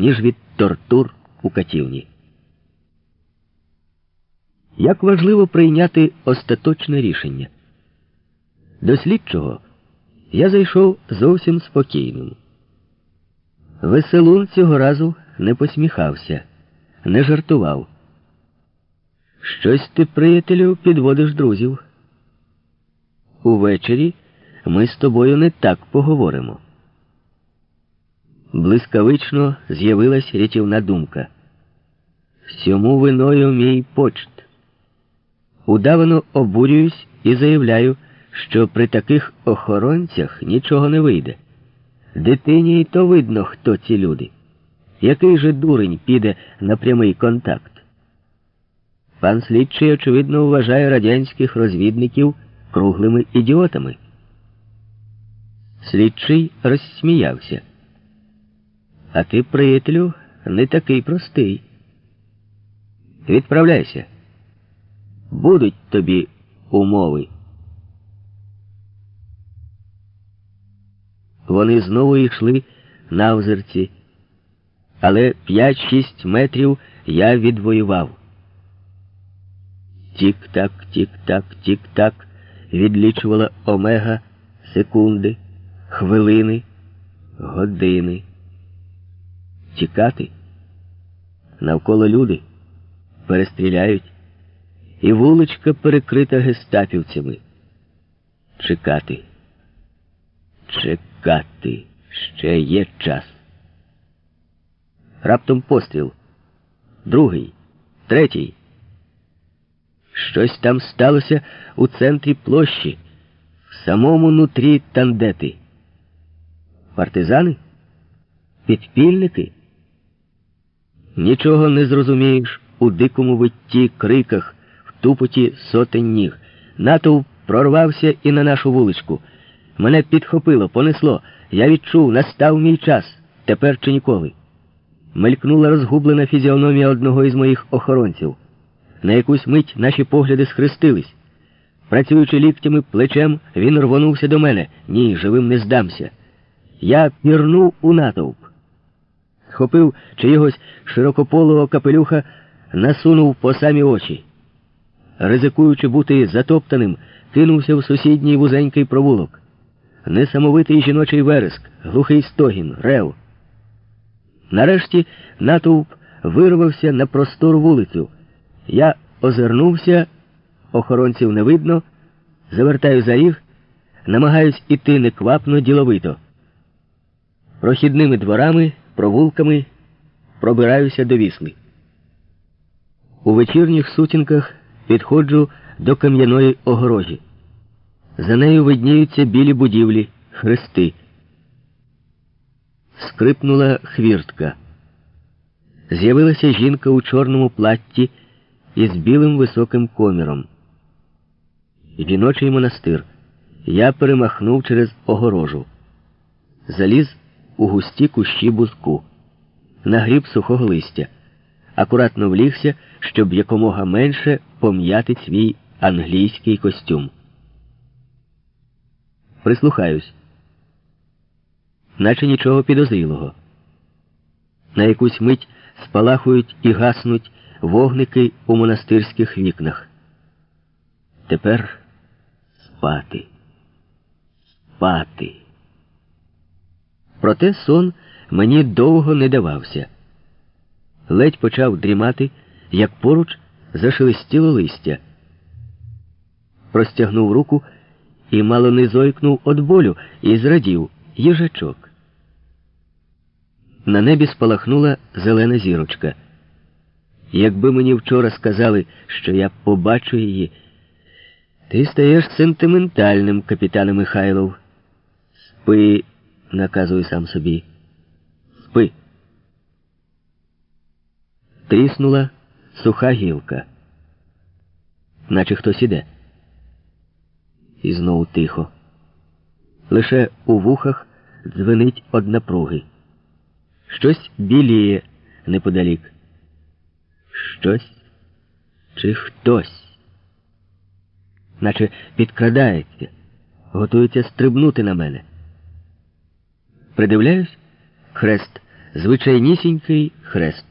ніж від тортур у катівні. Як важливо прийняти остаточне рішення. До слідчого я зайшов зовсім спокійним. Веселун цього разу не посміхався, не жартував. Щось ти, приятелю, підводиш друзів. Увечері ми з тобою не так поговоримо. Блискавично з'явилась рятівна думка. Всьому виною мій почт. Удавано обурююсь і заявляю, що при таких охоронцях нічого не вийде. Дитині й то видно, хто ці люди. Який же дурень піде на прямий контакт? Пан слідчий, очевидно, вважає радянських розвідників круглими ідіотами. Слідчий розсміявся. А ти, приятелю, не такий простий. Відправляйся. Будуть тобі умови. Вони знову йшли на озерці, але 5-6 метрів я відвоював. Тік-так, тік-так, тік-так відлічувала омега секунди, хвилини, години. Тікати. Навколо люди перестріляють, і вуличка перекрита гестапівцями. Чекати. Чекати. Ще є час. Раптом постріл. Другий, третій. Щось там сталося у центрі площі, в самому нутрі тандети. Партизани? Підпільники? Нічого не зрозумієш у дикому витті, криках, в тупоті сотень ніг. Натовп прорвався і на нашу вуличку. Мене підхопило, понесло. Я відчув, настав мій час, тепер чи ніколи. Мелькнула розгублена фізіономія одного із моїх охоронців. На якусь мить наші погляди схрестились. Працюючи ліктями плечем, він рвонувся до мене. Ні, живим не здамся. Я пірнув у натовп. Схопив чиїгось широкополого капелюха, насунув по самі очі. Ризикуючи бути затоптаним, кинувся в сусідній вузенький провулок. Несамовитий жіночий вереск, глухий стогін, рев. Нарешті натовп вирвався на простору вулицю. Я озирнувся, охоронців не видно, завертаю за ріг, намагаюсь іти неквапно, діловито. Прохідними дворами, провулками пробираюся до вісли. У вечірніх сутінках підходжу до кам'яної огорожі. За нею видніються білі будівлі, хрести. Скрипнула хвіртка. З'явилася жінка у чорному платті із білим високим коміром. Жіночий монастир. Я перемахнув через огорожу. Заліз у густі кущі бузку. Нагріб сухого листя. Акуратно влігся, щоб якомога менше пом'яти свій англійський костюм. Прислухаюсь. Наче нічого підозрілого. На якусь мить спалахують і гаснуть вогники у монастирських вікнах. Тепер спати. Спати. Проте сон мені довго не давався. Ледь почав дрімати, як поруч зашелестіло листя. Простягнув руку і мало не зойкнув від болю і зрадів їжачок. На небі спалахнула зелена зірочка. Якби мені вчора сказали, що я побачу її, ти стаєш сентиментальним, капітане Михайлов. Спи, наказую сам собі. Спи. Тріснула суха гілка, наче хтось іде. І знову тихо. Лише у вухах дзвенить од напруги. Щось біліє неподалік. Щось чи хтось, наче підкрадається, готується стрибнути на мене. Придивляюсь, хрест звичайнісінький хрест.